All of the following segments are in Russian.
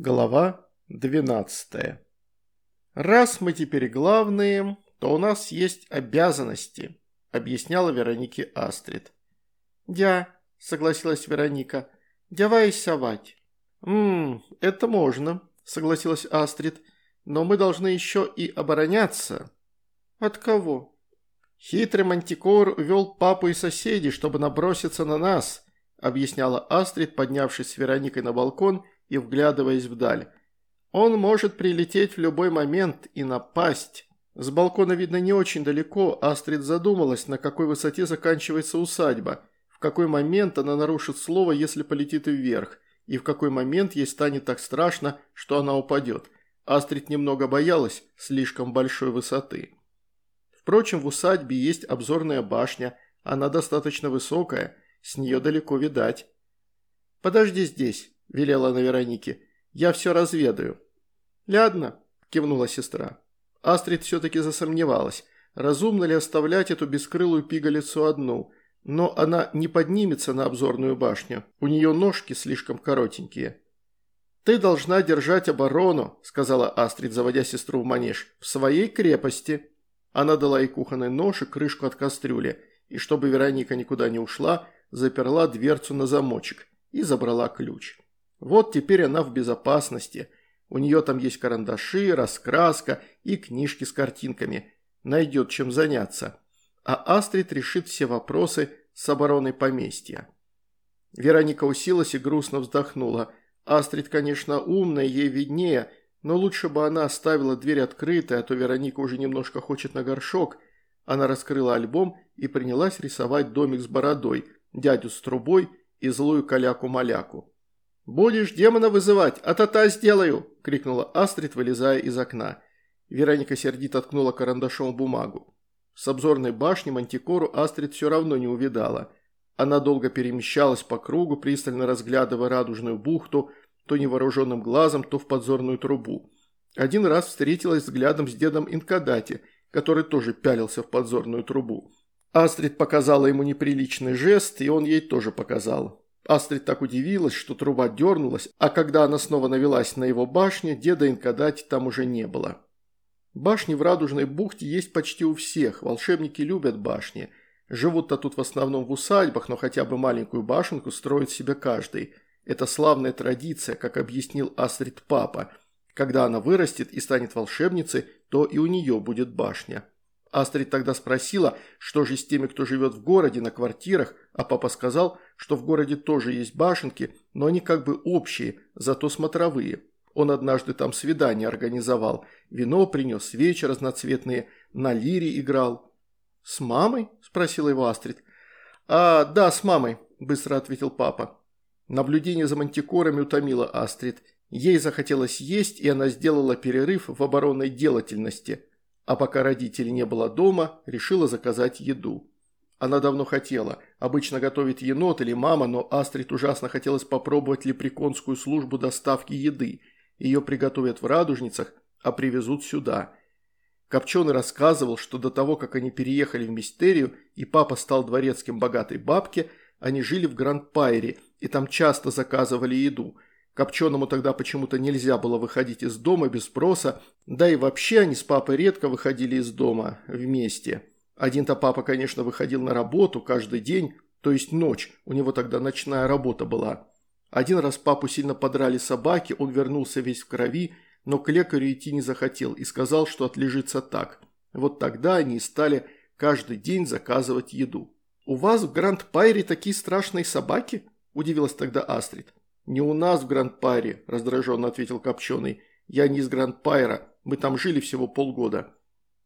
Глава 12. «Раз мы теперь главные, то у нас есть обязанности», – объясняла Веронике Астрид. «Дя», – согласилась Вероника, – «давай совать». «Ммм, это можно», – согласилась Астрид, – «но мы должны еще и обороняться». «От кого?» «Хитрый мантикор увел папу и соседей, чтобы наброситься на нас», – объясняла Астрид, поднявшись с Вероникой на балкон – и вглядываясь вдаль. «Он может прилететь в любой момент и напасть». С балкона видно не очень далеко, Астрид задумалась, на какой высоте заканчивается усадьба, в какой момент она нарушит слово, если полетит вверх, и в какой момент ей станет так страшно, что она упадет. Астрид немного боялась слишком большой высоты. Впрочем, в усадьбе есть обзорная башня, она достаточно высокая, с нее далеко видать. «Подожди здесь», – велела она Веронике. «Я все разведаю». «Ладно», – кивнула сестра. Астрид все-таки засомневалась, разумно ли оставлять эту бескрылую пигалицу одну, но она не поднимется на обзорную башню, у нее ножки слишком коротенькие. «Ты должна держать оборону», – сказала Астрид, заводя сестру в манеж, – «в своей крепости». Она дала ей кухонный нож и крышку от кастрюли, и чтобы Вероника никуда не ушла, заперла дверцу на замочек и забрала ключ. Вот теперь она в безопасности. У нее там есть карандаши, раскраска и книжки с картинками. Найдет чем заняться. А Астрид решит все вопросы с обороной поместья. Вероника усилась и грустно вздохнула. Астрид, конечно, умная, ей виднее, но лучше бы она оставила дверь открытой, а то Вероника уже немножко хочет на горшок. Она раскрыла альбом и принялась рисовать домик с бородой, дядю с трубой и злую каляку-маляку. «Будешь демона вызывать, а то-то сделаю!» – крикнула Астрид, вылезая из окна. Вероника сердито ткнула карандашом бумагу. С обзорной башни Мантикору Астрид все равно не увидала. Она долго перемещалась по кругу, пристально разглядывая радужную бухту, то невооруженным глазом, то в подзорную трубу. Один раз встретилась взглядом с дедом Инкадати, который тоже пялился в подзорную трубу. Астрид показала ему неприличный жест, и он ей тоже показал. Астрид так удивилась, что труба дернулась, а когда она снова навелась на его башню, деда Инкадати там уже не было. Башни в Радужной бухте есть почти у всех, волшебники любят башни. Живут-то тут в основном в усадьбах, но хотя бы маленькую башенку строит себе каждый. Это славная традиция, как объяснил Астрид папа. Когда она вырастет и станет волшебницей, то и у нее будет башня. Астрид тогда спросила, что же с теми, кто живет в городе, на квартирах, а папа сказал, что в городе тоже есть башенки, но они как бы общие, зато смотровые. Он однажды там свидание организовал, вино принес, свечи разноцветные, на лире играл. «С мамой?» – спросила его Астрид. «А, да, с мамой», – быстро ответил папа. Наблюдение за мантикорами утомило Астрид. Ей захотелось есть, и она сделала перерыв в оборонной делательности – а пока родителей не было дома, решила заказать еду. Она давно хотела. Обычно готовит енот или мама, но Астрид ужасно хотелось попробовать лепреконскую службу доставки еды. Ее приготовят в радужницах, а привезут сюда. Копченый рассказывал, что до того, как они переехали в Мистерию и папа стал дворецким богатой бабки, они жили в Гранд-Пайре и там часто заказывали еду – Копченому тогда почему-то нельзя было выходить из дома без спроса, да и вообще они с папой редко выходили из дома вместе. Один-то папа, конечно, выходил на работу каждый день, то есть ночь, у него тогда ночная работа была. Один раз папу сильно подрали собаки, он вернулся весь в крови, но к лекарю идти не захотел и сказал, что отлежится так. Вот тогда они и стали каждый день заказывать еду. «У вас в Гранд-Пайре такие страшные собаки?» – удивилась тогда Астрид. «Не у нас в Гранд-Пайре», – раздраженно ответил Копченый. «Я не из Гранд-Пайра. Мы там жили всего полгода».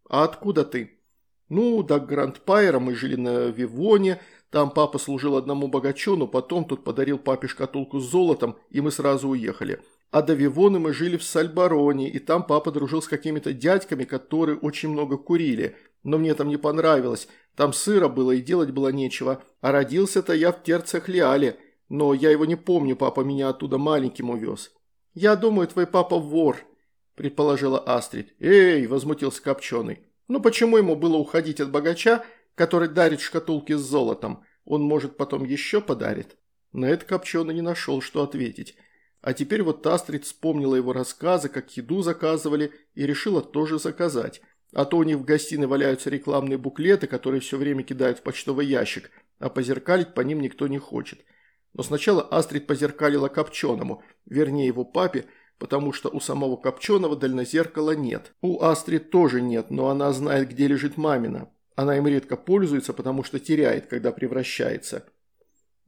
«А откуда ты?» «Ну, до Гранд-Пайра мы жили на Вивоне. Там папа служил одному богачу, но потом тут подарил папе шкатулку с золотом, и мы сразу уехали. А до Вивоны мы жили в Сальбароне, и там папа дружил с какими-то дядьками, которые очень много курили. Но мне там не понравилось. Там сыро было и делать было нечего. А родился-то я в Терцехлиале». Но я его не помню, папа меня оттуда маленьким увез. Я думаю, твой папа вор, предположила Астрид. Эй, возмутился Копченый. Ну почему ему было уходить от богача, который дарит шкатулки с золотом? Он, может, потом еще подарит? На это Копченый не нашел, что ответить. А теперь вот Астрид вспомнила его рассказы, как еду заказывали, и решила тоже заказать. А то у них в гостиной валяются рекламные буклеты, которые все время кидают в почтовый ящик, а позеркалить по ним никто не хочет. Но сначала Астрид позеркалила Копченому, вернее его папе, потому что у самого Копченого дальнозеркала нет. У Астрид тоже нет, но она знает, где лежит мамина. Она им редко пользуется, потому что теряет, когда превращается.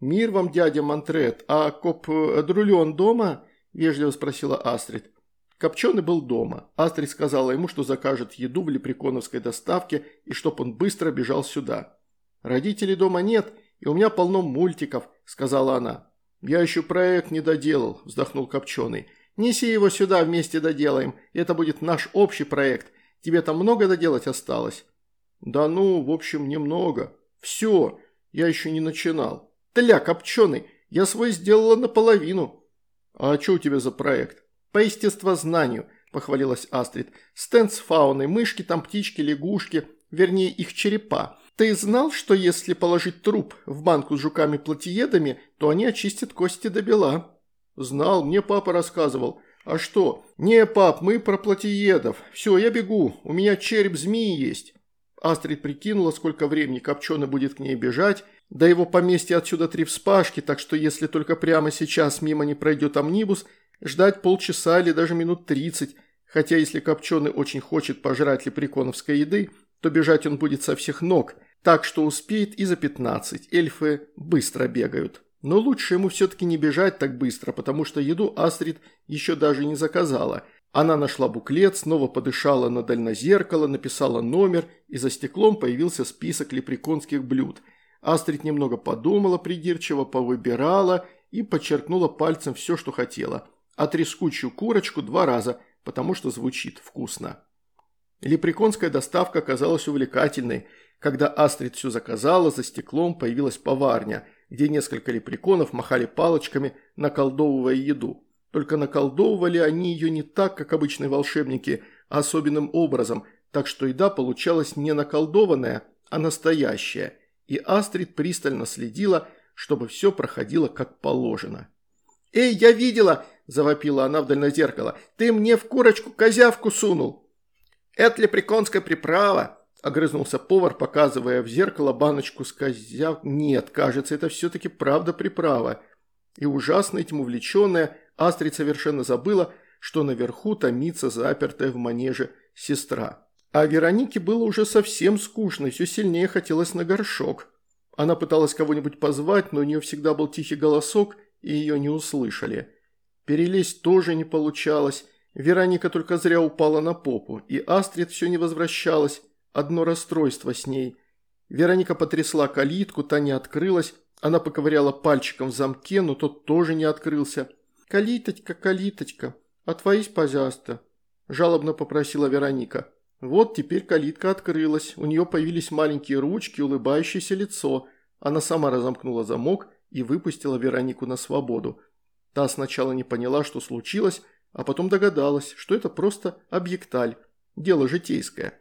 «Мир вам, дядя Монтрет, а коп э, Друлен дома?» – вежливо спросила Астрид. Копченый был дома. Астрид сказала ему, что закажет еду в лепреконовской доставке и чтоб он быстро бежал сюда. «Родителей дома нет, и у меня полно мультиков», – сказала она. «Я еще проект не доделал», – вздохнул Копченый. «Неси его сюда, вместе доделаем. Это будет наш общий проект. Тебе там много доделать осталось?» «Да ну, в общем, немного. Все, я еще не начинал». «Тля, копченый, я свой сделала наполовину». «А что у тебя за проект?» «По естествознанию», – похвалилась Астрид. «Стенд с фауной, мышки, там птички, лягушки, вернее их черепа. Ты знал, что если положить труп в банку с жуками-плотиедами, то они очистят кости до бела?» «Знал, мне папа рассказывал. А что? Не, пап, мы про плотиедов. Все, я бегу, у меня череп змеи есть». Астрид прикинула, сколько времени Копченый будет к ней бежать, до его поместья отсюда три вспашки, так что если только прямо сейчас мимо не пройдет амнибус, ждать полчаса или даже минут тридцать, хотя если Копченый очень хочет пожрать лепреконовской еды, то бежать он будет со всех ног, так что успеет и за пятнадцать, эльфы быстро бегают. Но лучше ему все-таки не бежать так быстро, потому что еду Астрид еще даже не заказала. Она нашла буклет, снова подышала на дальнозеркало, написала номер, и за стеклом появился список лепреконских блюд – Астрид немного подумала придирчиво, повыбирала и подчеркнула пальцем все, что хотела. А курочку два раза, потому что звучит вкусно. Лепреконская доставка оказалась увлекательной. Когда Астрид все заказала, за стеклом появилась поварня, где несколько лепреконов махали палочками, наколдовывая еду. Только наколдовывали они ее не так, как обычные волшебники, а особенным образом, так что еда получалась не наколдованная, а настоящая – и Астрид пристально следила, чтобы все проходило как положено. «Эй, я видела!» – завопила она вдаль на зеркало. «Ты мне в курочку козявку сунул!» «Это лепреконская приправа!» – огрызнулся повар, показывая в зеркало баночку с козяв... Нет, кажется, это все-таки правда приправа. И ужасно этим увлеченная, Астрид совершенно забыла, что наверху томится запертая в манеже сестра. А Веронике было уже совсем скучно, и все сильнее хотелось на горшок. Она пыталась кого-нибудь позвать, но у нее всегда был тихий голосок, и ее не услышали. Перелезть тоже не получалось. Вероника только зря упала на попу, и Астрид все не возвращалась. Одно расстройство с ней. Вероника потрясла калитку, та не открылась. Она поковыряла пальчиком в замке, но тот тоже не открылся. «Калиточка, калиточка, отворись, пожалуйста», – жалобно попросила Вероника. Вот теперь калитка открылась, у нее появились маленькие ручки, улыбающееся лицо. Она сама разомкнула замок и выпустила Веронику на свободу. Та сначала не поняла, что случилось, а потом догадалась, что это просто объекталь, дело житейское.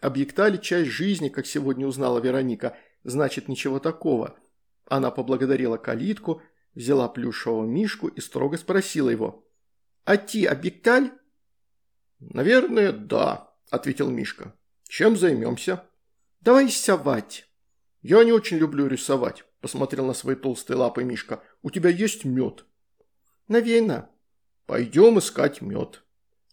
Объекталь – часть жизни, как сегодня узнала Вероника, значит ничего такого. Она поблагодарила калитку, взяла плюшевого мишку и строго спросила его. «А ти объекталь?» «Наверное, да», – ответил Мишка. «Чем займемся?» «Давай рисовать». «Я не очень люблю рисовать», – посмотрел на свои толстые лапы Мишка. «У тебя есть мед?» «Наверно». «Пойдем искать мед».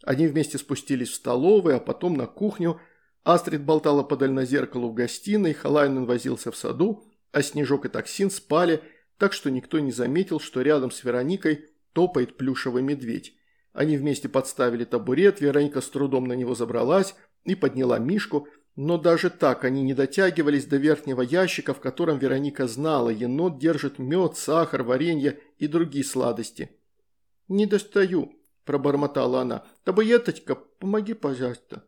Они вместе спустились в столовую, а потом на кухню. Астрид болтала подаль на зеркалу в гостиной, Халайнен возился в саду, а Снежок и Токсин спали, так что никто не заметил, что рядом с Вероникой топает плюшевый медведь. Они вместе подставили табурет, Вероника с трудом на него забралась и подняла Мишку, но даже так они не дотягивались до верхнего ящика, в котором Вероника знала, енот держит мед, сахар, варенье и другие сладости. «Не достаю», – пробормотала она. «Табуреточка, помоги, пожалуйста».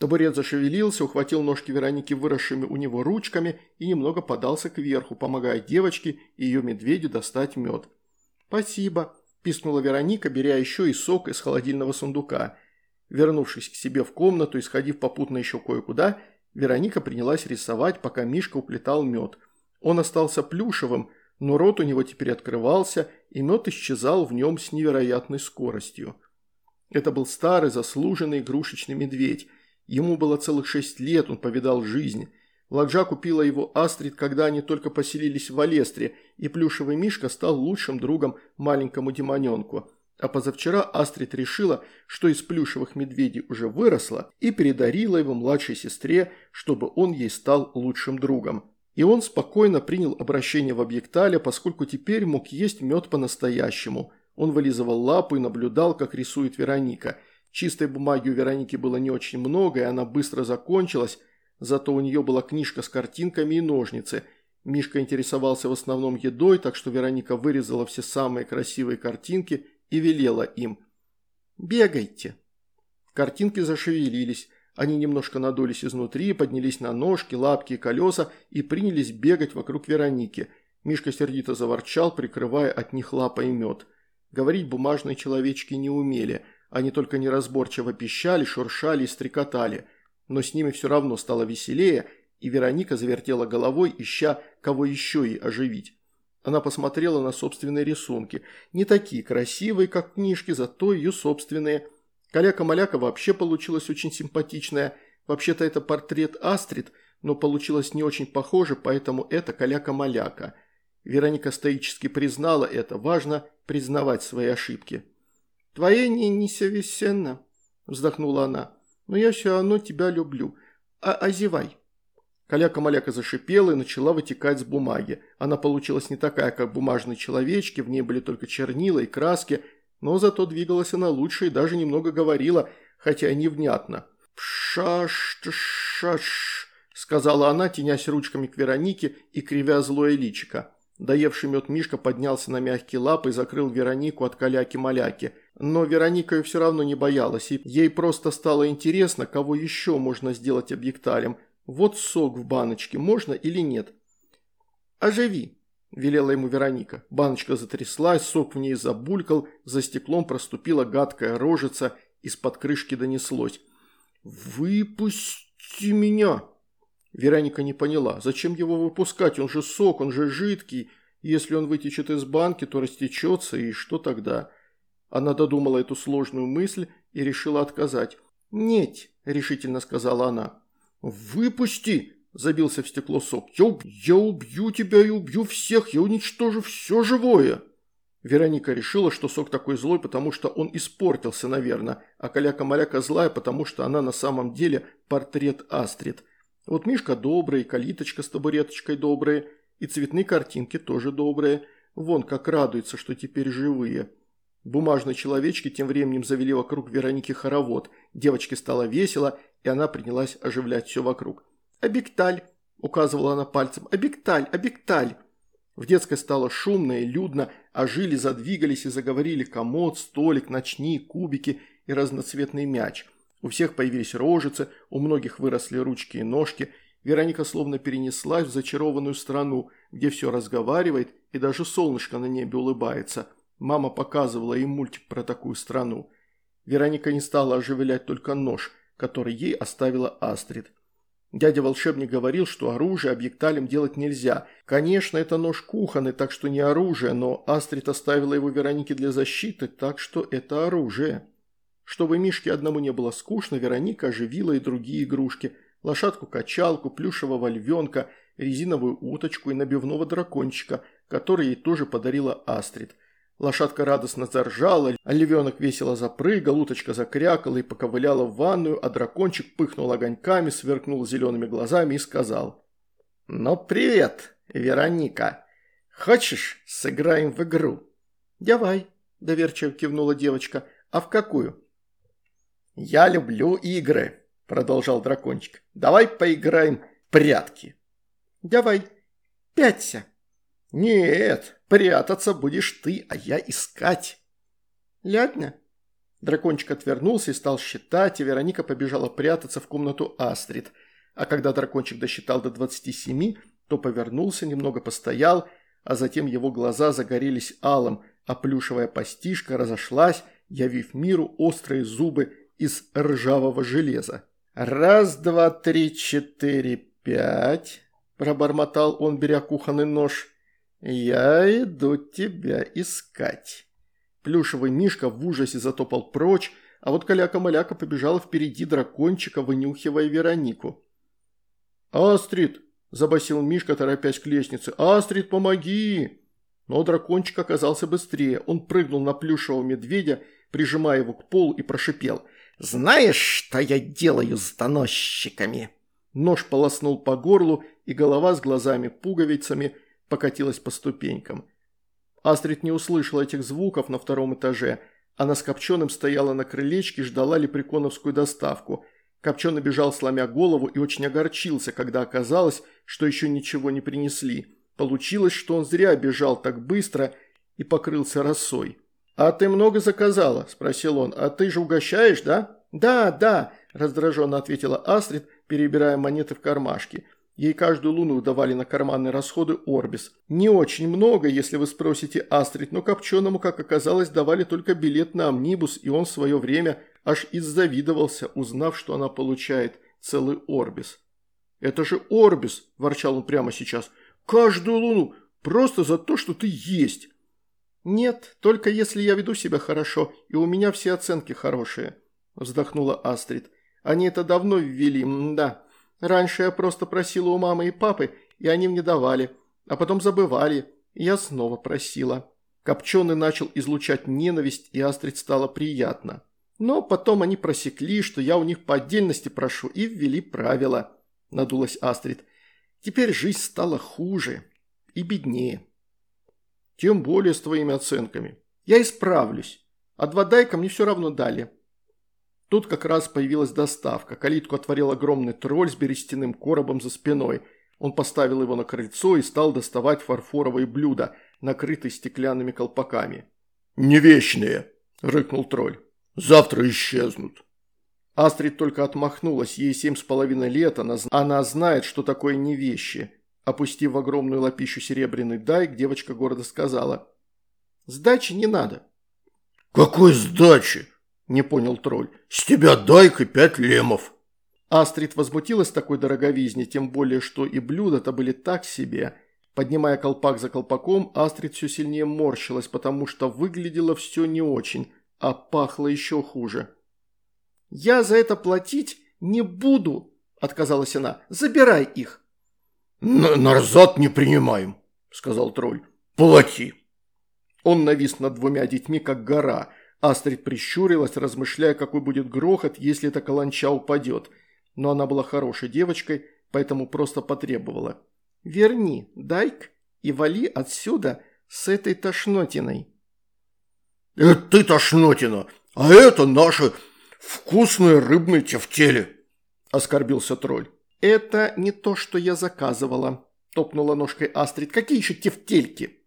Табурет зашевелился, ухватил ножки Вероники выросшими у него ручками и немного подался кверху, помогая девочке и ее медведю достать мед. «Спасибо», – пискнула Вероника, беря еще и сок из холодильного сундука. Вернувшись к себе в комнату и сходив попутно еще кое-куда, Вероника принялась рисовать, пока Мишка уплетал мед. Он остался плюшевым, но рот у него теперь открывался, и мед исчезал в нем с невероятной скоростью. Это был старый, заслуженный игрушечный медведь. Ему было целых шесть лет, он повидал жизнь. Ладжа купила его Астрид, когда они только поселились в Алестре, и плюшевый мишка стал лучшим другом маленькому демоненку. А позавчера Астрид решила, что из плюшевых медведей уже выросла, и передарила его младшей сестре, чтобы он ей стал лучшим другом. И он спокойно принял обращение в объектале, поскольку теперь мог есть мед по-настоящему. Он вылизывал лапу и наблюдал, как рисует Вероника. Чистой бумаги у Вероники было не очень много, и она быстро закончилась, Зато у нее была книжка с картинками и ножницы. Мишка интересовался в основном едой, так что Вероника вырезала все самые красивые картинки и велела им. «Бегайте». Картинки зашевелились. Они немножко надулись изнутри, поднялись на ножки, лапки и колеса и принялись бегать вокруг Вероники. Мишка сердито заворчал, прикрывая от них лапой мед. Говорить бумажные человечки не умели. Они только неразборчиво пищали, шуршали и стрекотали – но с ними все равно стало веселее, и Вероника завертела головой, ища, кого еще и оживить. Она посмотрела на собственные рисунки. Не такие красивые, как книжки, зато ее собственные. Каляка-маляка вообще получилась очень симпатичная. Вообще-то это портрет Астрид, но получилось не очень похоже, поэтому это Каляка-маляка. Вероника стоически признала это. Важно признавать свои ошибки. «Твоя не несовершенна», – вздохнула она но я все равно тебя люблю. А озевай». Каляка-маляка зашипела и начала вытекать с бумаги. Она получилась не такая, как бумажные человечки, в ней были только чернила и краски, но зато двигалась она лучше и даже немного говорила, хотя и невнятно. «Пшаш-шаш», – сказала она, тенясь ручками к Веронике и кривя злое личико. Доевший мед Мишка поднялся на мягкие лапы и закрыл Веронику от каляки-маляки. Но Вероника ее все равно не боялась, и ей просто стало интересно, кого еще можно сделать объекталем. Вот сок в баночке, можно или нет? «Оживи», – велела ему Вероника. Баночка затряслась, сок в ней забулькал, за стеклом проступила гадкая рожица, из-под крышки донеслось. «Выпусти меня!» Вероника не поняла, зачем его выпускать, он же сок, он же жидкий. Если он вытечет из банки, то растечется, и что тогда? Она додумала эту сложную мысль и решила отказать. «Нет», – решительно сказала она. «Выпусти!» – забился в стекло сок. «Я, я убью тебя и убью всех, я уничтожу все живое!» Вероника решила, что сок такой злой, потому что он испортился, наверное, а каляка-маляка злая, потому что она на самом деле портрет Астрид – вот Мишка добрый, калиточка с табуреточкой добрые, и цветные картинки тоже добрые. Вон как радуется, что теперь живые. Бумажные человечки тем временем завели вокруг Вероники хоровод. Девочке стало весело, и она принялась оживлять все вокруг. «Обекталь!» – указывала она пальцем. «Обекталь! Обекталь!» В детской стало шумно и людно, ожили, задвигались и заговорили комод, столик, ночник, кубики и разноцветный мяч – у всех появились рожицы, у многих выросли ручки и ножки. Вероника словно перенеслась в зачарованную страну, где все разговаривает и даже солнышко на небе улыбается. Мама показывала им мультик про такую страну. Вероника не стала оживлять только нож, который ей оставила Астрид. Дядя-волшебник говорил, что оружие объекталем делать нельзя. Конечно, это нож кухонный, так что не оружие, но Астрид оставила его Веронике для защиты, так что это оружие. Чтобы Мишке одному не было скучно, Вероника оживила и другие игрушки. Лошадку-качалку, плюшевого львенка, резиновую уточку и набивного дракончика, который ей тоже подарила Астрид. Лошадка радостно заржала, львенок весело запрыгал, уточка закрякала и поковыляла в ванную, а дракончик пыхнул огоньками, сверкнул зелеными глазами и сказал. «Ну привет, Вероника. Хочешь, сыграем в игру?» «Давай», – доверчиво кивнула девочка. «А в какую?» «Я люблю игры», – продолжал дракончик. «Давай поиграем прятки». «Давай, пяться». «Нет, прятаться будешь ты, а я искать». «Ладно». Дракончик отвернулся и стал считать, и Вероника побежала прятаться в комнату Астрид. А когда дракончик досчитал до 27, то повернулся, немного постоял, а затем его глаза загорелись алым, а плюшевая постишка разошлась, явив миру острые зубы из ржавого железа. «Раз, два, три, четыре, пять», – пробормотал он, беря кухонный нож. «Я иду тебя искать». Плюшевый мишка в ужасе затопал прочь, а вот каляка-маляка побежала впереди дракончика, вынюхивая Веронику. «Астрид!» – забасил Мишка, торопясь к лестнице. «Астрид, помоги!» Но дракончик оказался быстрее. Он прыгнул на плюшевого медведя, прижимая его к полу и прошипел. «Знаешь, что я делаю с доносчиками?» Нож полоснул по горлу, и голова с глазами-пуговицами покатилась по ступенькам. Астрид не услышала этих звуков на втором этаже. Она с Копченым стояла на крылечке, ждала лепреконовскую доставку. Копченый бежал, сломя голову, и очень огорчился, когда оказалось, что еще ничего не принесли. Получилось, что он зря бежал так быстро и покрылся росой. «А ты много заказала?» – спросил он. «А ты же угощаешь, да?» «Да, да», – раздраженно ответила Астрид, перебирая монеты в кармашке. Ей каждую луну давали на карманные расходы Орбис. Не очень много, если вы спросите Астрид, но Копченому, как оказалось, давали только билет на Амнибус, и он в свое время аж иззавидовался, узнав, что она получает целый Орбис. «Это же Орбис!» – ворчал он прямо сейчас. «Каждую луну! Просто за то, что ты есть!» «Нет, только если я веду себя хорошо, и у меня все оценки хорошие», – вздохнула Астрид. «Они это давно ввели, да. Раньше я просто просила у мамы и папы, и они мне давали, а потом забывали, и я снова просила. Копченый начал излучать ненависть, и Астрид стало приятно. Но потом они просекли, что я у них по отдельности прошу, и ввели правила, надулась Астрид. Теперь жизнь стала хуже и беднее. Тем более с твоими оценками. Я исправлюсь. А два дайка мне все равно дали. Тут как раз появилась доставка. Калитку отворил огромный тролль с берестяным коробом за спиной. Он поставил его на крыльцо и стал доставать фарфоровые блюда, накрытые стеклянными колпаками. «Не вечные!» – рыкнул тролль. «Завтра исчезнут». Астрид только отмахнулась, ей семь с половиной лет, она, она знает, что такое не вещи. Опустив в огромную лапищу серебряный дайк, девочка гордо сказала. «Сдачи не надо». «Какой сдачи?» Не понял тролль. «С тебя дай-ка пять лемов». Астрид возмутилась такой дороговизне, тем более, что и блюда-то были так себе. Поднимая колпак за колпаком, Астрид все сильнее морщилась, потому что выглядело все не очень, а пахло еще хуже. «Я за это платить не буду», – отказалась она. «Забирай их». «Назад не принимаем», – сказал тролль. «Плати». Он навис над двумя детьми, как гора – Астрид прищурилась, размышляя, какой будет грохот, если эта каланча упадет. Но она была хорошей девочкой, поэтому просто потребовала. «Верни, Дайк, и вали отсюда с этой тошнотиной». «Это ты тошнотина, а это наши вкусные рыбные тефтели», – оскорбился тролль. «Это не то, что я заказывала», – топнула ножкой Астрид. «Какие еще тефтельки?»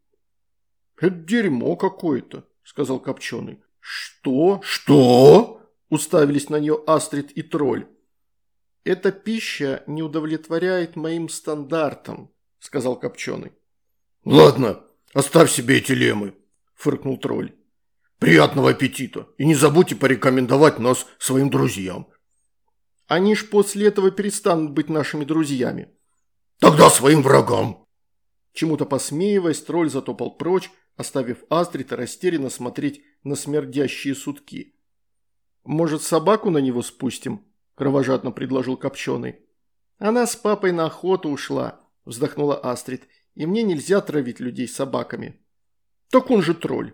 «Это дерьмо какое-то», – сказал Копченый. «Что? Что?» – уставились на нее Астрид и тролль. «Эта пища не удовлетворяет моим стандартам», – сказал Копченый. «Ладно, оставь себе эти лемы», – фыркнул тролль. «Приятного аппетита! И не забудьте порекомендовать нас своим друзьям». «Они ж после этого перестанут быть нашими друзьями». «Тогда своим врагам». Чему-то посмеиваясь, тролль затопал прочь, оставив Астрита растерянно смотреть на смердящие сутки. «Может, собаку на него спустим?» – кровожадно предложил Копченый. «Она с папой на охоту ушла», – вздохнула Астрид. «И мне нельзя травить людей собаками». «Так он же тролль».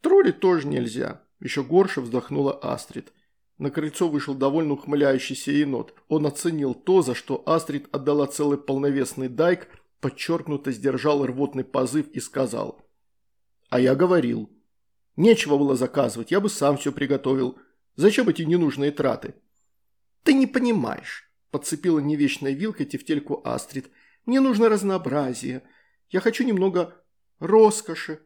«Тролли тоже нельзя», – еще горше вздохнула Астрид. На крыльцо вышел довольно ухмыляющийся енот. Он оценил то, за что Астрид отдала целый полновесный дайк, подчеркнуто сдержал рвотный позыв и сказал. «А я говорил». Нечего было заказывать, я бы сам все приготовил. Зачем эти ненужные траты?» «Ты не понимаешь», – подцепила невечной вилкой тефтельку Астрид. «Мне нужно разнообразие. Я хочу немного роскоши».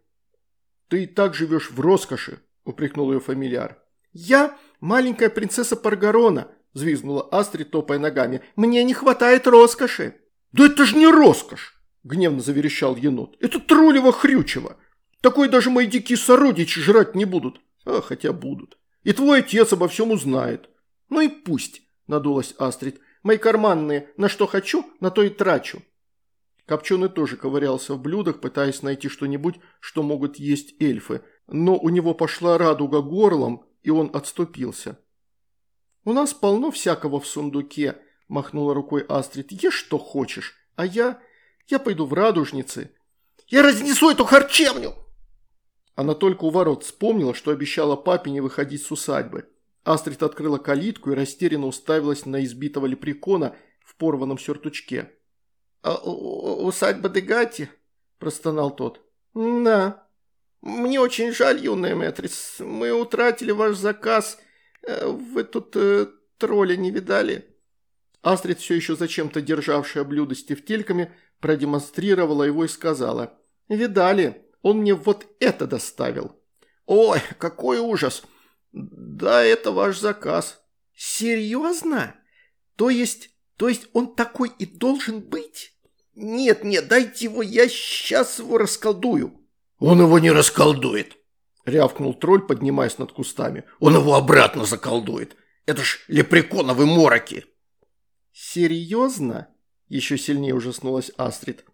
«Ты и так живешь в роскоши», – упрекнул ее фамильяр. «Я маленькая принцесса Паргарона», – взвизгнула Астрид, топая ногами. «Мне не хватает роскоши». «Да это же не роскошь!» – гневно заверещал енот. «Это троллево-хрючево. Такой даже мои дикие сородичи жрать не будут. А, хотя будут. И твой отец обо всем узнает. Ну и пусть, надулась Астрид. Мои карманные, на что хочу, на то и трачу. Копченый тоже ковырялся в блюдах, пытаясь найти что-нибудь, что могут есть эльфы, но у него пошла радуга горлом, и он отступился. «У нас полно всякого в сундуке», – махнула рукой Астрид. «Ешь что хочешь, а я... я пойду в радужницы». «Я разнесу эту харчевню!» Она только у ворот вспомнила, что обещала папе не выходить с усадьбы. Астрид открыла калитку и растерянно уставилась на избитого лепрекона в порванном сюртучке. «А, «Усадьба Дегати?» – простонал тот. «Да». «Мне очень жаль, юная Мэтрис. Мы утратили ваш заказ. Э, вы тут э, тролля не видали?» Астрид, все еще зачем-то державшая блюдо с тефтельками, продемонстрировала его и сказала. «Видали, он мне вот это доставил». «Ой, какой ужас! Да, это ваш заказ». «Серьезно? То есть, то есть он такой и должен быть?» «Нет, нет, дайте его, я сейчас его расколдую». «Он его не расколдует», – рявкнул тролль, поднимаясь над кустами. «Он его обратно заколдует. Это ж лепреконовы мороки». «Серьезно?» – еще сильнее ужаснулась Астрид.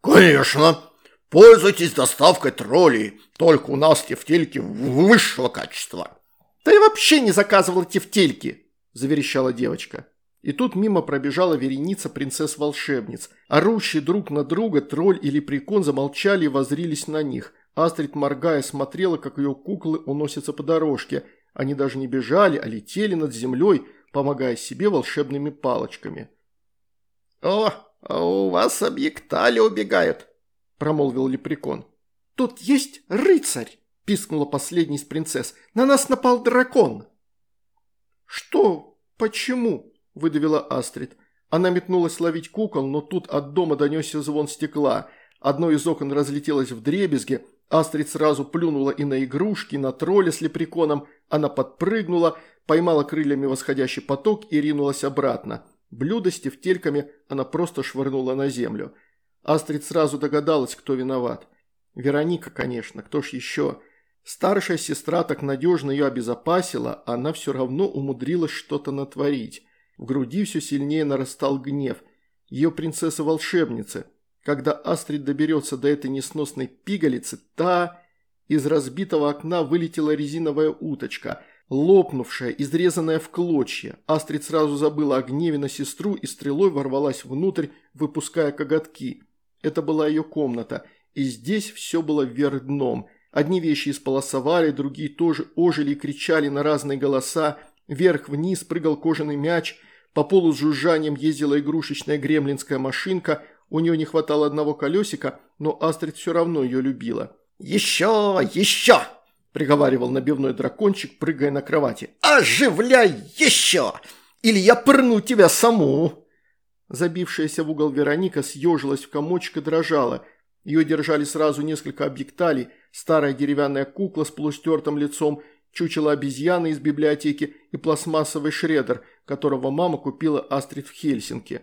«Конечно. Пользуйтесь доставкой троллей. Только у нас тефтельки высшего качества». «Да я вообще не заказывала тефтельки!» – заверещала девочка. И тут мимо пробежала вереница принцесс-волшебниц. Орущие друг на друга тролль и лепрекон замолчали и возрились на них. Астрид, моргая, смотрела, как ее куклы уносятся по дорожке. Они даже не бежали, а летели над землей, помогая себе волшебными палочками. «О, а у вас объектали убегают», – промолвил лепрекон. «Тут есть рыцарь!» – пискнула последний из принцесс. «На нас напал дракон!» «Что? Почему?» – выдавила Астрид. Она метнулась ловить кукол, но тут от дома донесся звон стекла. Одно из окон разлетелось в дребезге. Астрид сразу плюнула и на игрушки, и на тролля с лепреконом. Она подпрыгнула, поймала крыльями восходящий поток и ринулась обратно. Блюдо с тефтельками она просто швырнула на землю. Астрид сразу догадалась, кто виноват. Вероника, конечно, кто ж еще? Старшая сестра так надежно ее обезопасила, а она все равно умудрилась что-то натворить. В груди все сильнее нарастал гнев. Ее принцесса-волшебница. Когда Астрид доберется до этой несносной пигалицы, та... Из разбитого окна вылетела резиновая уточка, лопнувшая, изрезанная в клочья. Астрид сразу забыла о гневе на сестру и стрелой ворвалась внутрь, выпуская коготки. Это была ее комната, и здесь все было вверх дном. Одни вещи исполосовали, другие тоже ожили и кричали на разные голоса, Вверх-вниз прыгал кожаный мяч, по полу с жужжанием ездила игрушечная гремлинская машинка, у нее не хватало одного колесика, но Астрид все равно ее любила. «Еще, еще!» – приговаривал набивной дракончик, прыгая на кровати. «Оживляй еще! Или я пырну тебя саму!» Забившаяся в угол Вероника съежилась в комочек и дрожала. Ее держали сразу несколько объекталей, старая деревянная кукла с полустертым лицом – чучело обезьяны из библиотеки и пластмассовый шредер, которого мама купила Астрид в Хельсинки.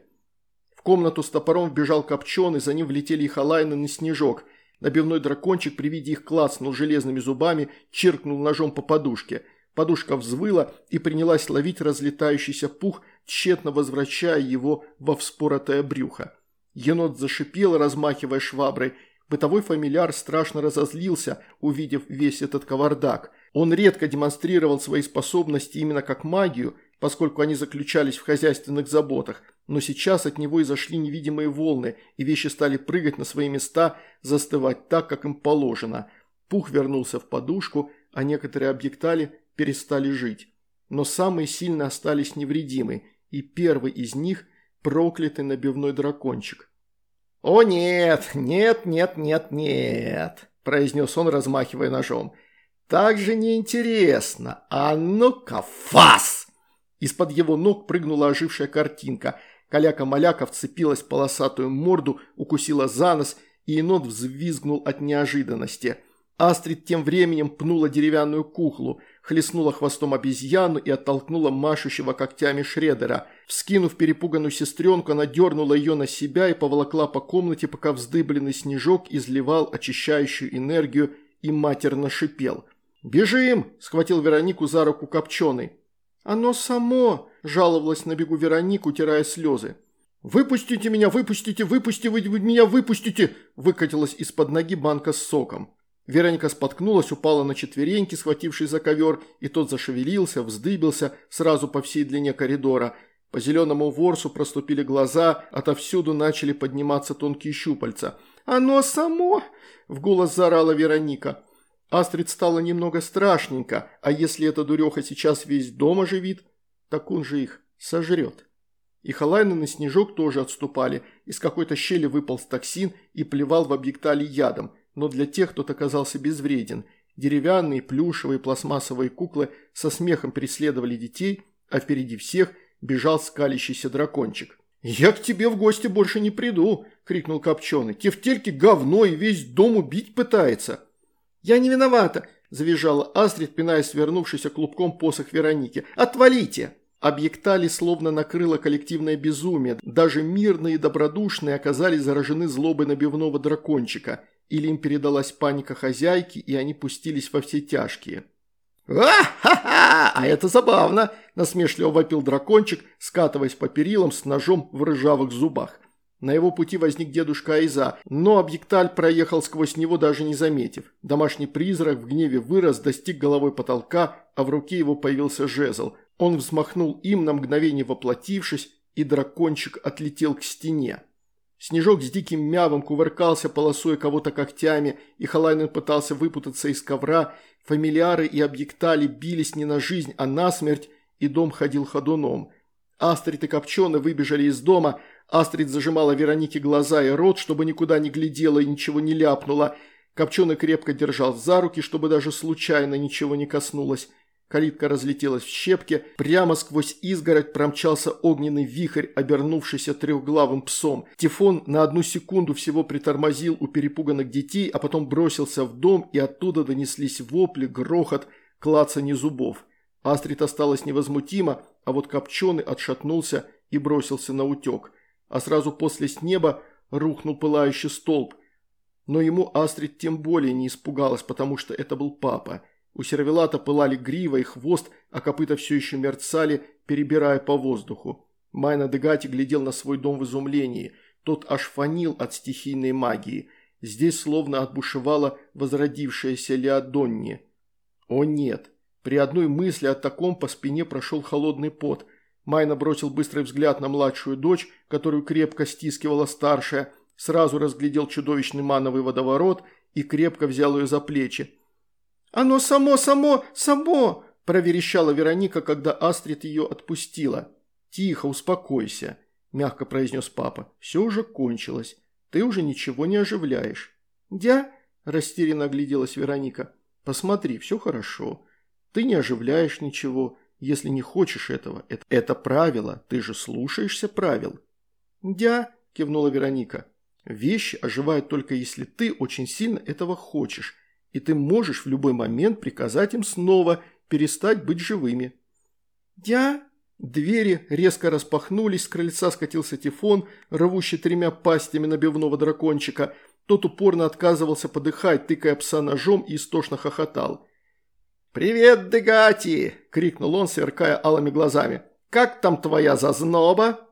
В комнату с топором вбежал Копченый, за ним влетели и Халайнен и Снежок. Набивной дракончик при виде их клацнул железными зубами, чиркнул ножом по подушке. Подушка взвыла и принялась ловить разлетающийся пух, тщетно возвращая его во вспоротое брюхо. Енот зашипел, размахивая шваброй. Бытовой фамильяр страшно разозлился, увидев весь этот кавардак – он редко демонстрировал свои способности именно как магию, поскольку они заключались в хозяйственных заботах, но сейчас от него изошли невидимые волны, и вещи стали прыгать на свои места, застывать так, как им положено. Пух вернулся в подушку, а некоторые объектали перестали жить. Но самые сильно остались невредимы, и первый из них – проклятый набивной дракончик. «О нет, нет, нет, нет, нет», – произнес он, размахивая ножом – так же неинтересно. А ну-ка, фас!» Из-под его ног прыгнула ожившая картинка. Каляка-маляка вцепилась в полосатую морду, укусила за нос, и енот взвизгнул от неожиданности. Астрид тем временем пнула деревянную куклу, хлестнула хвостом обезьяну и оттолкнула машущего когтями Шредера. Вскинув перепуганную сестренку, она дернула ее на себя и поволокла по комнате, пока вздыбленный снежок изливал очищающую энергию и матерно шипел – «Бежим!» – схватил Веронику за руку Копченый. «Оно само!» – жаловалась на бегу Веронику, утирая слезы. «Выпустите меня, выпустите, выпустите, вы, вы меня выпустите!» выкатилась из-под ноги банка с соком. Вероника споткнулась, упала на четвереньки, схватившись за ковер, и тот зашевелился, вздыбился сразу по всей длине коридора. По зеленому ворсу проступили глаза, отовсюду начали подниматься тонкие щупальца. «Оно само!» – в голос заорала Вероника. Астрид стало немного страшненько, а если эта дуреха сейчас весь дом оживит, так он же их сожрет. И Халайнен и Снежок тоже отступали, из какой-то щели выпал токсин и плевал в объектали ядом, но для тех тот оказался безвреден. Деревянные, плюшевые, пластмассовые куклы со смехом преследовали детей, а впереди всех бежал скалящийся дракончик. «Я к тебе в гости больше не приду!» – крикнул Копченый. «Тефтельки говно и весь дом убить пытается!» «Я не виновата!» – завизжала Астрид, пиная свернувшийся клубком посох Вероники. «Отвалите!» Объектали словно накрыло коллективное безумие. Даже мирные и добродушные оказались заражены злобой набивного дракончика. Или им передалась паника хозяйки, и они пустились во все тяжкие. «А-ха-ха! А это забавно!» – насмешливо вопил дракончик, скатываясь по перилам с ножом в ржавых зубах. На его пути возник дедушка Айза, но объекталь проехал сквозь него, даже не заметив. Домашний призрак в гневе вырос, достиг головой потолка, а в руке его появился жезл. Он взмахнул им, на мгновение воплотившись, и дракончик отлетел к стене. Снежок с диким мявом кувыркался, полосуя кого-то когтями, и Халайнен пытался выпутаться из ковра. Фамильяры и объектали бились не на жизнь, а на смерть, и дом ходил ходуном. Астрид и Копченый выбежали из дома, Астрид зажимала Веронике глаза и рот, чтобы никуда не глядела и ничего не ляпнула. Копченый крепко держал за руки, чтобы даже случайно ничего не коснулось. Калитка разлетелась в щепки, прямо сквозь изгородь промчался огненный вихрь, обернувшийся трехглавым псом. Тифон на одну секунду всего притормозил у перепуганных детей, а потом бросился в дом, и оттуда донеслись вопли, грохот, клацанье зубов. Астрид осталась невозмутима, а вот Копченый отшатнулся и бросился на утек а сразу после с неба рухнул пылающий столб. Но ему Астрид тем более не испугалась, потому что это был папа. У сервелата пылали грива и хвост, а копыта все еще мерцали, перебирая по воздуху. Майна Дегати глядел на свой дом в изумлении. Тот аж фанил от стихийной магии. Здесь словно отбушевала возродившаяся Леодонни. О нет! При одной мысли о таком по спине прошел холодный пот – Майна бросил быстрый взгляд на младшую дочь, которую крепко стискивала старшая, сразу разглядел чудовищный мановый водоворот и крепко взял ее за плечи. «Оно само, само, само!» – проверещала Вероника, когда Астрид ее отпустила. «Тихо, успокойся», – мягко произнес папа. «Все уже кончилось. Ты уже ничего не оживляешь». «Дя?» – растерянно огляделась Вероника. «Посмотри, все хорошо. Ты не оживляешь ничего если не хочешь этого. Это, это правило, ты же слушаешься правил». «Дя», – кивнула Вероника. «Вещи оживают только если ты очень сильно этого хочешь, и ты можешь в любой момент приказать им снова перестать быть живыми». «Дя?» Двери резко распахнулись, с крыльца скатился Тифон, рвущий тремя пастями набивного дракончика. Тот упорно отказывался подыхать, тыкая пса ножом и истошно хохотал. «Привет, Дегати!» – крикнул он, сверкая алыми глазами. «Как там твоя зазноба?»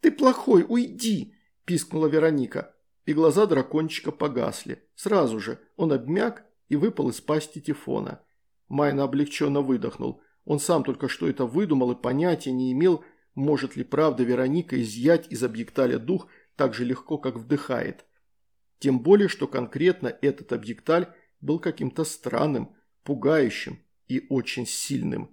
«Ты плохой, уйди!» – пискнула Вероника. И глаза дракончика погасли. Сразу же он обмяк и выпал из пасти Тифона. Майна облегченно выдохнул. Он сам только что это выдумал и понятия не имел, может ли правда Вероника изъять из объекталя дух так же легко, как вдыхает. Тем более, что конкретно этот объекталь был каким-то странным, пугающим и очень сильным.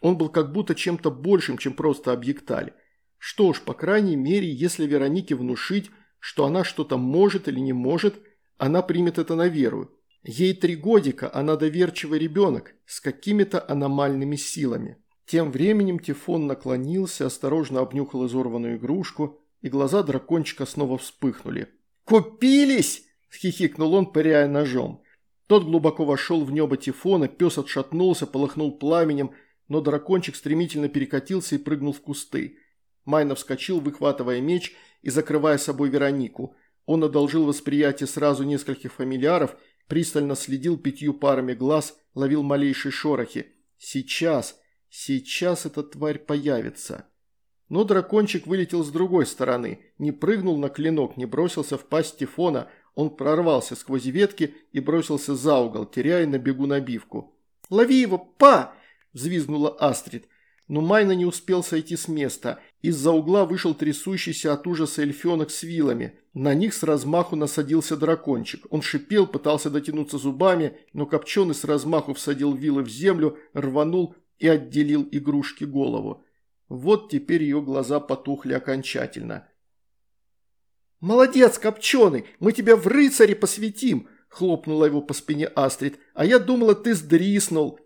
Он был как будто чем-то большим, чем просто объекталь. Что ж, по крайней мере, если Веронике внушить, что она что-то может или не может, она примет это на веру. Ей три годика, она доверчивый ребенок с какими-то аномальными силами. Тем временем Тифон наклонился, осторожно обнюхал изорванную игрушку, и глаза дракончика снова вспыхнули. «Купились!» – хихикнул он, пыряя ножом. Тот глубоко вошел в небо Тифона, пес отшатнулся, полыхнул пламенем, но дракончик стремительно перекатился и прыгнул в кусты. Майна вскочил, выхватывая меч и закрывая собой Веронику. Он одолжил восприятие сразу нескольких фамильяров, пристально следил пятью парами глаз, ловил малейшие шорохи. Сейчас, сейчас эта тварь появится. Но дракончик вылетел с другой стороны, не прыгнул на клинок, не бросился в пасть Тифона, он прорвался сквозь ветки и бросился за угол, теряя на бегу набивку. «Лови его, па!» – взвизгнула Астрид. Но Майна не успел сойти с места. Из-за угла вышел трясущийся от ужаса эльфенок с вилами. На них с размаху насадился дракончик. Он шипел, пытался дотянуться зубами, но Копченый с размаху всадил вилы в землю, рванул и отделил игрушке голову. Вот теперь ее глаза потухли окончательно. «Молодец, Копченый, мы тебя в рыцаре посвятим!» – хлопнула его по спине Астрид. «А я думала, ты сдриснул!»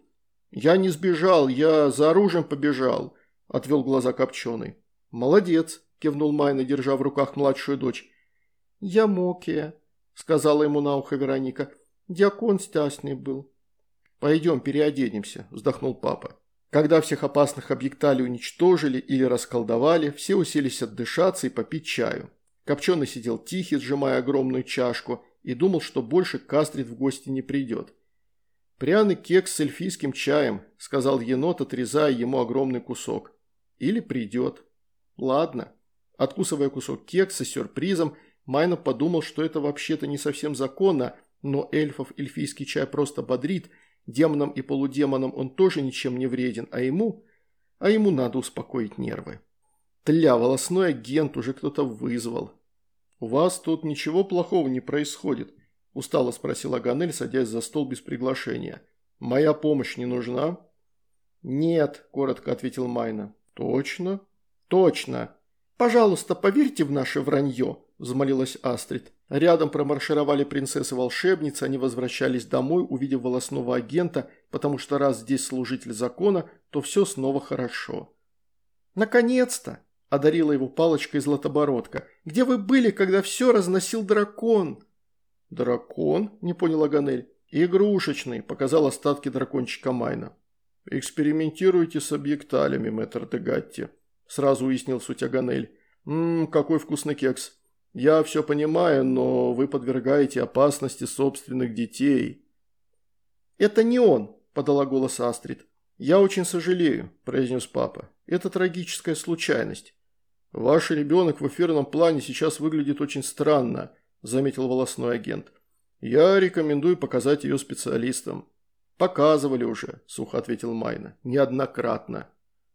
«Я не сбежал, я за оружием побежал», – отвел глаза Копченый. «Молодец», – кивнул Майна, держа в руках младшую дочь. «Я мокия», – сказала ему на ухо Вероника. «Дьякон стясный был». «Пойдем переоденемся», – вздохнул папа. Когда всех опасных объекталей уничтожили или расколдовали, все уселись отдышаться и попить чаю. Копченый сидел тихий, сжимая огромную чашку, и думал, что больше Кастрит в гости не придет. «Пряный кекс с эльфийским чаем», – сказал енот, отрезая ему огромный кусок. «Или придет». «Ладно». Откусывая кусок кекса с сюрпризом, Майна подумал, что это вообще-то не совсем законно, но эльфов эльфийский чай просто бодрит, демонам и полудемонам он тоже ничем не вреден, а ему... А ему надо успокоить нервы. Тля, волосной агент уже кто-то вызвал. «У вас тут ничего плохого не происходит?» – устало спросила Ганель, садясь за стол без приглашения. «Моя помощь не нужна?» «Нет», – коротко ответил Майна. «Точно?» «Точно!» «Пожалуйста, поверьте в наше вранье», – взмолилась Астрид. Рядом промаршировали принцессы-волшебницы, они возвращались домой, увидев волосного агента, потому что раз здесь служитель закона, то все снова хорошо. «Наконец-то!» – одарила его палочкой златобородка. «Где вы были, когда все разносил дракон?» «Дракон?» – не поняла Ганель. «Игрушечный», – показал остатки дракончика Майна. «Экспериментируйте с объекталями, мэтр Дегатти», – сразу уяснил суть Аганель. «Ммм, какой вкусный кекс. Я все понимаю, но вы подвергаете опасности собственных детей». «Это не он», – подала голос Астрид. «Я очень сожалею», – произнес папа. «Это трагическая случайность». «Ваш ребенок в эфирном плане сейчас выглядит очень странно», – заметил волосной агент. «Я рекомендую показать ее специалистам». «Показывали уже», – сухо ответил Майна. «Неоднократно».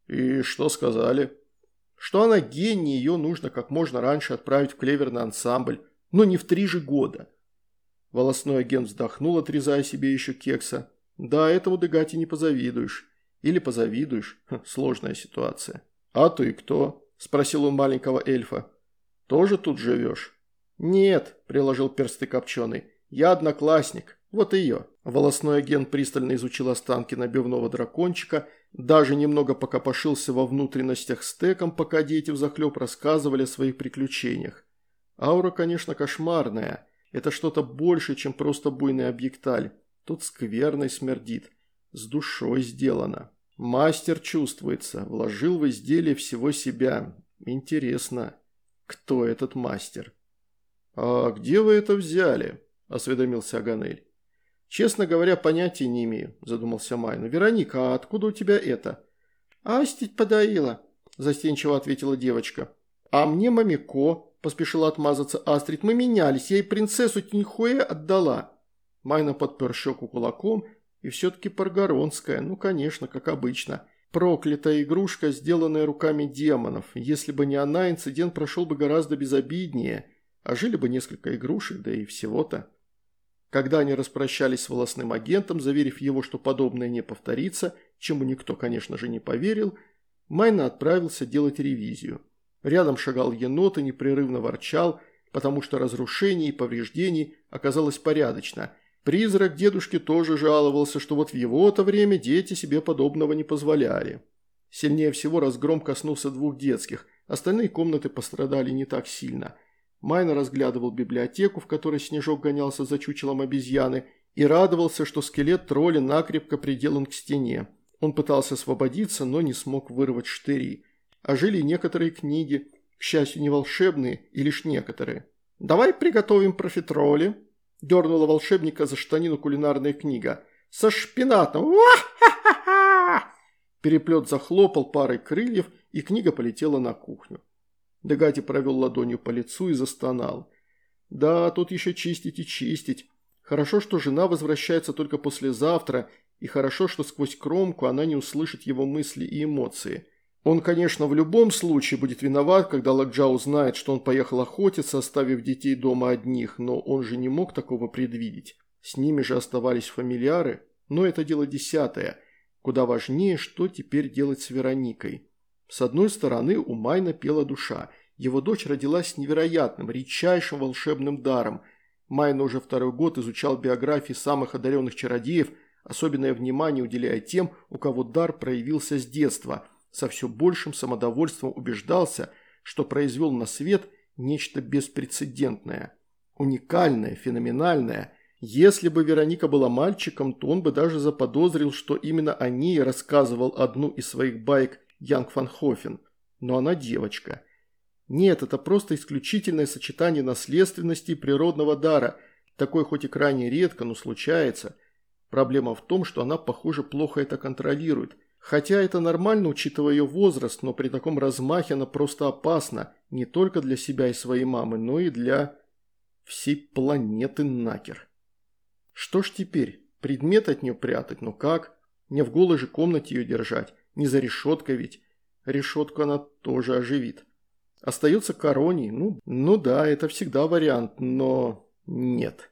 «И что сказали?» Что она гений, ее нужно как можно раньше отправить в клеверный ансамбль, но не в три же года. Волосной агент вздохнул, отрезая себе еще кекса. Да, этому Дегати не позавидуешь. Или позавидуешь. Ха, сложная ситуация. А ты кто? Спросил он маленького эльфа. Тоже тут живешь? Нет, приложил персты копченый. Я одноклассник. Вот ее. Волосной агент пристально изучил останки набивного дракончика даже немного покопошился во внутренностях стеком, пока дети взахлеб рассказывали о своих приключениях. Аура, конечно, кошмарная. Это что-то больше, чем просто буйный объекталь. Тут скверно смердит. С душой сделано. Мастер чувствуется. Вложил в изделие всего себя. Интересно, кто этот мастер? «А где вы это взяли?» – осведомился Аганель. «Честно говоря, понятия не имею», – задумался Майна. «Вероника, а откуда у тебя это?» «Астить подоила», – застенчиво ответила девочка. «А мне Мамико», – поспешила отмазаться Астрид. «Мы менялись, я ей принцессу Тиньхуэ отдала». Майна подпер щеку кулаком, и все-таки Паргоронская, ну, конечно, как обычно. Проклятая игрушка, сделанная руками демонов. Если бы не она, инцидент прошел бы гораздо безобиднее. А жили бы несколько игрушек, да и всего-то. Когда они распрощались с волосным агентом, заверив его, что подобное не повторится, чему никто, конечно же, не поверил, Майна отправился делать ревизию. Рядом шагал енот и непрерывно ворчал, потому что разрушений и повреждений оказалось порядочно. Призрак дедушки тоже жаловался, что вот в его-то время дети себе подобного не позволяли. Сильнее всего разгром коснулся двух детских, остальные комнаты пострадали не так сильно – Майна разглядывал библиотеку, в которой Снежок гонялся за чучелом обезьяны, и радовался, что скелет тролля накрепко приделан к стене. Он пытался освободиться, но не смог вырвать штыри. А жили некоторые книги, к счастью, не волшебные, и лишь некоторые. «Давай приготовим профитроли», – дернула волшебника за штанину кулинарная книга. «Со шпинатом! Переплет захлопал парой крыльев, и книга полетела на кухню. Дегати провел ладонью по лицу и застонал. «Да, тут еще чистить и чистить. Хорошо, что жена возвращается только послезавтра, и хорошо, что сквозь кромку она не услышит его мысли и эмоции. Он, конечно, в любом случае будет виноват, когда Лакджа узнает, что он поехал охотиться, оставив детей дома одних, но он же не мог такого предвидеть. С ними же оставались фамильяры, но это дело десятое. Куда важнее, что теперь делать с Вероникой. С одной стороны, у Майна пела душа. Его дочь родилась с невероятным, редчайшим волшебным даром. Майна уже второй год изучал биографии самых одаренных чародеев, особенное внимание уделяя тем, у кого дар проявился с детства. Со все большим самодовольством убеждался, что произвел на свет нечто беспрецедентное. Уникальное, феноменальное. Если бы Вероника была мальчиком, то он бы даже заподозрил, что именно о ней рассказывал одну из своих баек Янг Фан Хофен, но она девочка. Нет, это просто исключительное сочетание наследственности и природного дара, такое хоть и крайне редко, но случается. Проблема в том, что она, похоже, плохо это контролирует. Хотя это нормально, учитывая ее возраст, но при таком размахе она просто опасна, не только для себя и своей мамы, но и для всей планеты нахер. Что ж теперь? Предмет от нее прятать? Ну как? Не в голой же комнате ее держать. Не за решеткой ведь. Решетку она тоже оживит. Остается короний. Ну, ну да, это всегда вариант, но нет.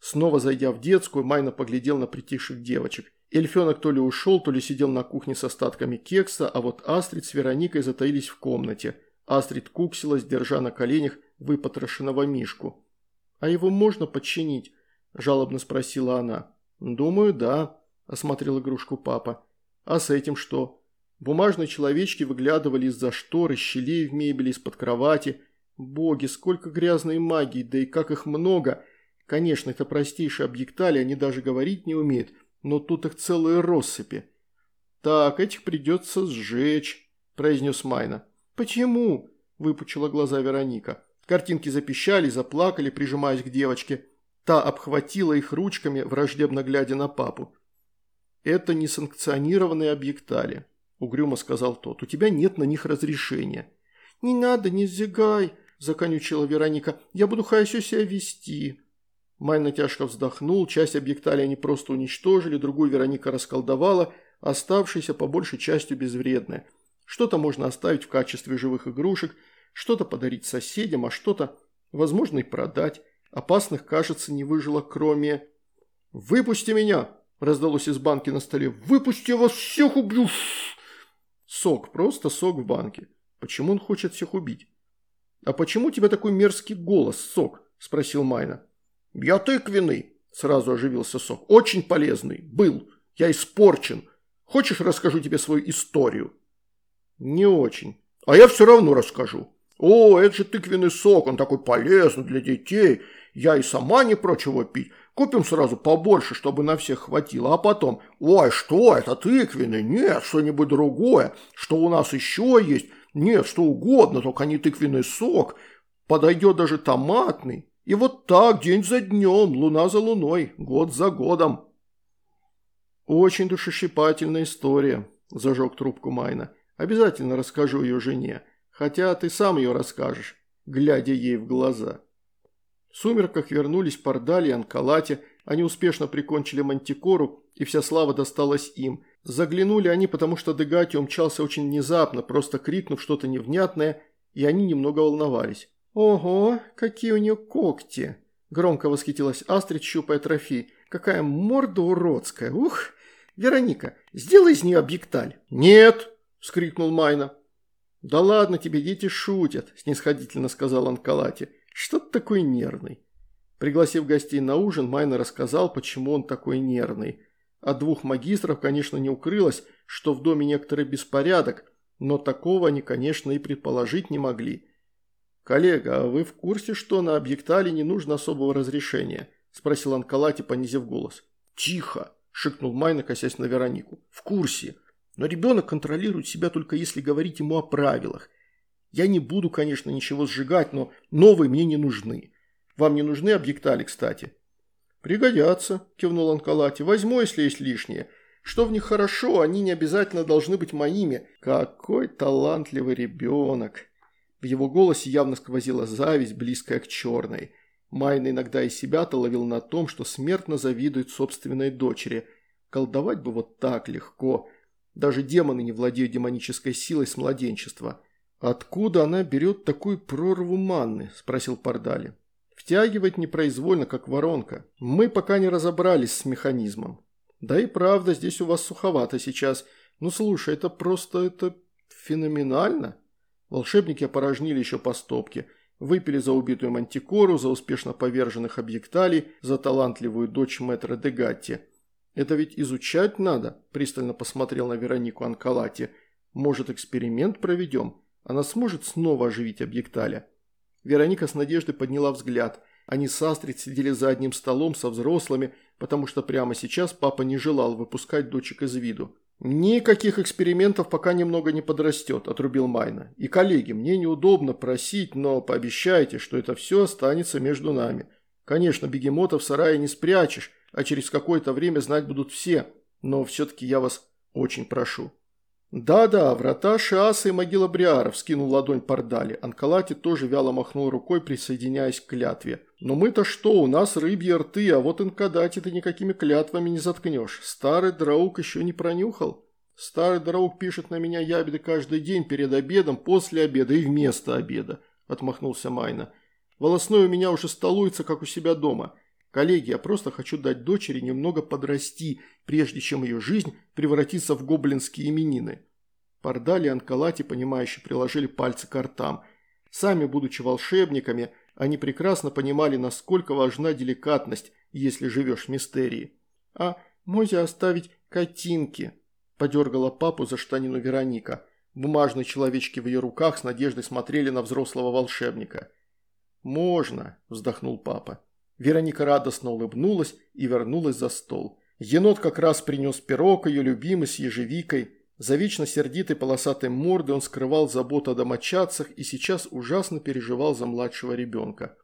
Снова зайдя в детскую, Майна поглядел на притихших девочек. Эльфенок то ли ушел, то ли сидел на кухне с остатками кекса, а вот Астрид с Вероникой затаились в комнате. Астрид куксилась, держа на коленях выпотрошенного мишку. «А его можно подчинить?» – жалобно спросила она. «Думаю, да», – осмотрел игрушку папа. А с этим что? Бумажные человечки выглядывали из-за штор, из щелей в мебели, из-под кровати. Боги, сколько грязной магии, да и как их много. Конечно, это простейшие объектали, они даже говорить не умеют, но тут их целые россыпи. «Так, этих придется сжечь», – произнес Майна. «Почему?» – выпучила глаза Вероника. Картинки запищали, заплакали, прижимаясь к девочке. Та обхватила их ручками, враждебно глядя на папу. «Это несанкционированные объектали», – угрюмо сказал тот. «У тебя нет на них разрешения». «Не надо, не сзягай», – законючила Вероника. «Я буду хорошо себя вести». Майна тяжко вздохнул, часть объектали они просто уничтожили, другую Вероника расколдовала, оставшаяся по большей частью безвредная. Что-то можно оставить в качестве живых игрушек, что-то подарить соседям, а что-то, возможно, и продать. Опасных, кажется, не выжило, кроме... «Выпусти меня!» Раздалось из банки на столе. «Выпусти, я вас всех убью!» Сок, просто сок в банке. Почему он хочет всех убить? «А почему у тебя такой мерзкий голос, Сок?» – спросил Майна. «Я тыквенный», – сразу оживился Сок. «Очень полезный. Был. Я испорчен. Хочешь, расскажу тебе свою историю?» «Не очень. А я все равно расскажу. О, это же тыквенный сок, он такой полезный для детей. Я и сама не прочь его пить. Купим сразу побольше, чтобы на всех хватило, а потом, ой, что это тыквенный? Нет, что-нибудь другое, что у нас еще есть? Нет, что угодно, только не тыквенный сок. Подойдет даже томатный. И вот так, день за днем, луна за луной, год за годом. Очень душещипательная история, зажег трубку Майна. Обязательно расскажу ее жене, хотя ты сам ее расскажешь, глядя ей в глаза. В сумерках вернулись Пардали и Анкалати, они успешно прикончили Мантикору, и вся слава досталась им. Заглянули они, потому что Дегати умчался очень внезапно, просто крикнув что-то невнятное, и они немного волновались. «Ого, какие у нее когти!» – громко восхитилась Астрид, щупая трофей. «Какая морда уродская! Ух! Вероника, сделай из нее объекталь!» «Нет!» – вскрикнул Майна. «Да ладно тебе, дети шутят», – снисходительно сказал Анкалати. Что ты такой нервный?» Пригласив гостей на ужин, Майна рассказал, почему он такой нервный. От двух магистров, конечно, не укрылось, что в доме некоторый беспорядок, но такого они, конечно, и предположить не могли. «Коллега, а вы в курсе, что на объектале не нужно особого разрешения?» – спросил Анкалати, понизив голос. «Тихо!» – шикнул Майна, косясь на Веронику. «В курсе. Но ребенок контролирует себя только если говорить ему о правилах. Я не буду, конечно, ничего сжигать, но новые мне не нужны. Вам не нужны объектали, кстати?» «Пригодятся», – кивнул Анкалати. «Возьму, если есть лишнее. Что в них хорошо, они не обязательно должны быть моими. Какой талантливый ребенок. В его голосе явно сквозила зависть, близкая к черной. Майна иногда и себя-то ловил на том, что смертно завидует собственной дочери. Колдовать бы вот так легко. Даже демоны не владеют демонической силой с младенчества. «Откуда она берет такую прорву манны?» – спросил Пардали. «Втягивает непроизвольно, как воронка. Мы пока не разобрались с механизмом. Да и правда, здесь у вас суховато сейчас. Ну слушай, это просто, это феноменально. Волшебники опорожнили еще по стопке. Выпили за убитую мантикору, за успешно поверженных объекталей, за талантливую дочь мэтра Дегатти. Это ведь изучать надо, пристально посмотрел на Веронику Анкалати. Может, эксперимент проведем? Она сможет снова оживить объекталя? Вероника с надеждой подняла взгляд. Они с Астрид сидели за одним столом со взрослыми, потому что прямо сейчас папа не желал выпускать дочек из виду. «Никаких экспериментов пока немного не подрастет», – отрубил Майна. «И, коллеги, мне неудобно просить, но пообещайте, что это все останется между нами. Конечно, бегемота в сарае не спрячешь, а через какое-то время знать будут все, но все-таки я вас очень прошу». «Да-да, врата Шиаса и могила Бриаров», – скинул ладонь Пардали. Анкалати тоже вяло махнул рукой, присоединяясь к клятве. «Но мы-то что, у нас рыбьи рты, а вот Инкадати ты никакими клятвами не заткнешь. Старый драук еще не пронюхал». «Старый драук пишет на меня ябеды каждый день перед обедом, после обеда и вместо обеда», – отмахнулся Майна. «Волосной у меня уже столуется, как у себя дома. Коллеги, я просто хочу дать дочери немного подрасти, прежде чем ее жизнь превратится в гоблинские именины». Пардали и Анкалати, понимающе приложили пальцы к ртам. Сами, будучи волшебниками, они прекрасно понимали, насколько важна деликатность, если живешь в мистерии. «А можно оставить котинки?» – подергала папу за штанину Вероника. Бумажные человечки в ее руках с надеждой смотрели на взрослого волшебника. «Можно», – вздохнул папа. Вероника радостно улыбнулась и вернулась за стол. Енот как раз принес пирог, ее любимый, с ежевикой. За вечно сердитой полосатой мордой он скрывал заботу о домочадцах и сейчас ужасно переживал за младшего ребенка.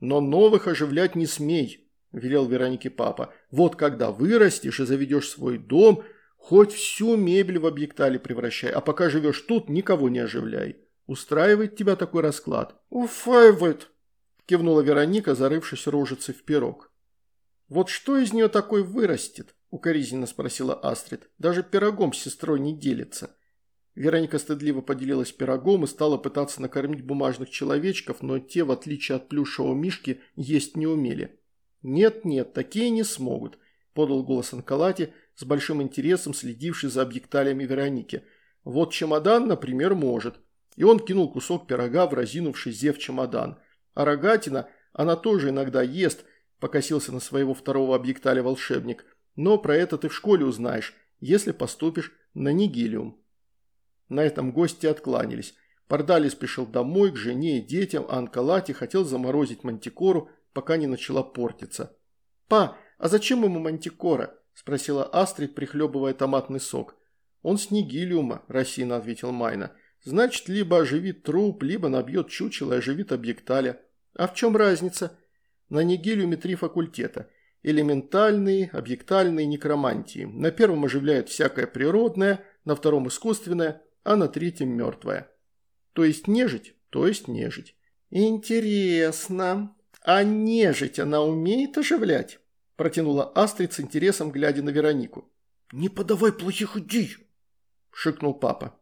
«Но новых оживлять не смей», – велел Веронике папа. «Вот когда вырастешь и заведешь свой дом, хоть всю мебель в объектале превращай, а пока живешь тут, никого не оживляй. Устраивает тебя такой расклад?» «Уфаивает», кивнула Вероника, зарывшись рожицей в пирог. «Вот что из нее такой вырастет?» – укоризненно спросила Астрид. «Даже пирогом с сестрой не делится». Вероника стыдливо поделилась пирогом и стала пытаться накормить бумажных человечков, но те, в отличие от плюшевого мишки, есть не умели. «Нет-нет, такие не смогут», – подал голос Анкалати, с большим интересом следивший за объекталями Вероники. «Вот чемодан, например, может». И он кинул кусок пирога в разинувший зев чемодан – а рогатина, она тоже иногда ест, покосился на своего второго объекталя волшебник. Но про это ты в школе узнаешь, если поступишь на Нигилиум. На этом гости откланялись. Пардали спешил домой к жене и детям, а Анкалати хотел заморозить мантикору, пока не начала портиться. «Па, а зачем ему мантикора?» – спросила Астрид, прихлебывая томатный сок. «Он с Нигилиума», – рассеянно ответил Майна. «Значит, либо оживит труп, либо набьет чучело и оживит объекталя». А в чем разница? На нигилиуме три факультета. Элементальные, объектальные, некромантии. На первом оживляют всякое природное, на втором искусственное, а на третьем мертвое. То есть нежить, то есть нежить. Интересно. А нежить она умеет оживлять? Протянула Астрид с интересом, глядя на Веронику. «Не подавай плохих идей!» – шикнул папа.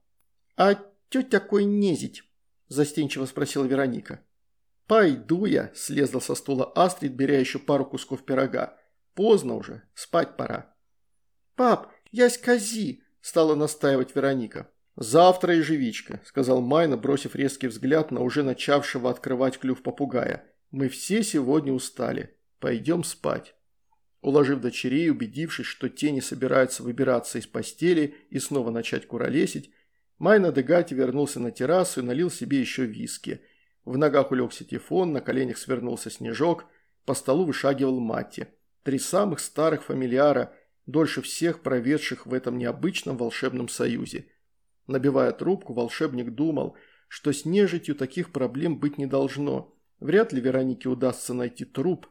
«А тетя такой незить?» – застенчиво спросила Вероника. «Пойду я», – слезла со стула Астрид, беря еще пару кусков пирога. «Поздно уже, спать пора». «Пап, я кози», – стала настаивать Вероника. «Завтра ежевичка», – сказал Майна, бросив резкий взгляд на уже начавшего открывать клюв попугая. «Мы все сегодня устали. Пойдем спать». Уложив дочерей, убедившись, что те не собираются выбираться из постели и снова начать куролесить, Майна Дегати вернулся на террасу и налил себе еще виски – в ногах улегся Тифон, на коленях свернулся Снежок, по столу вышагивал Матти. Три самых старых фамильяра, дольше всех проведших в этом необычном волшебном союзе. Набивая трубку, волшебник думал, что с нежитью таких проблем быть не должно. Вряд ли Веронике удастся найти труп.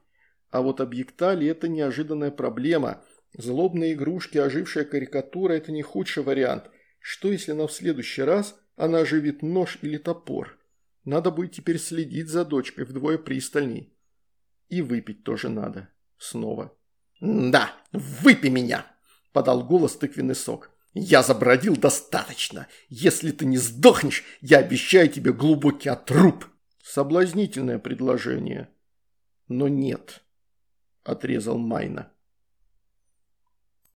А вот объектали – это неожиданная проблема. Злобные игрушки, ожившая карикатура – это не худший вариант. Что, если она в следующий раз она оживит нож или топор? Надо будет теперь следить за дочкой вдвое пристальней. И выпить тоже надо. Снова. «Да, выпей меня!» – подал голос тыквенный сок. «Я забродил достаточно. Если ты не сдохнешь, я обещаю тебе глубокий отруб!» Соблазнительное предложение. Но нет, отрезал Майна.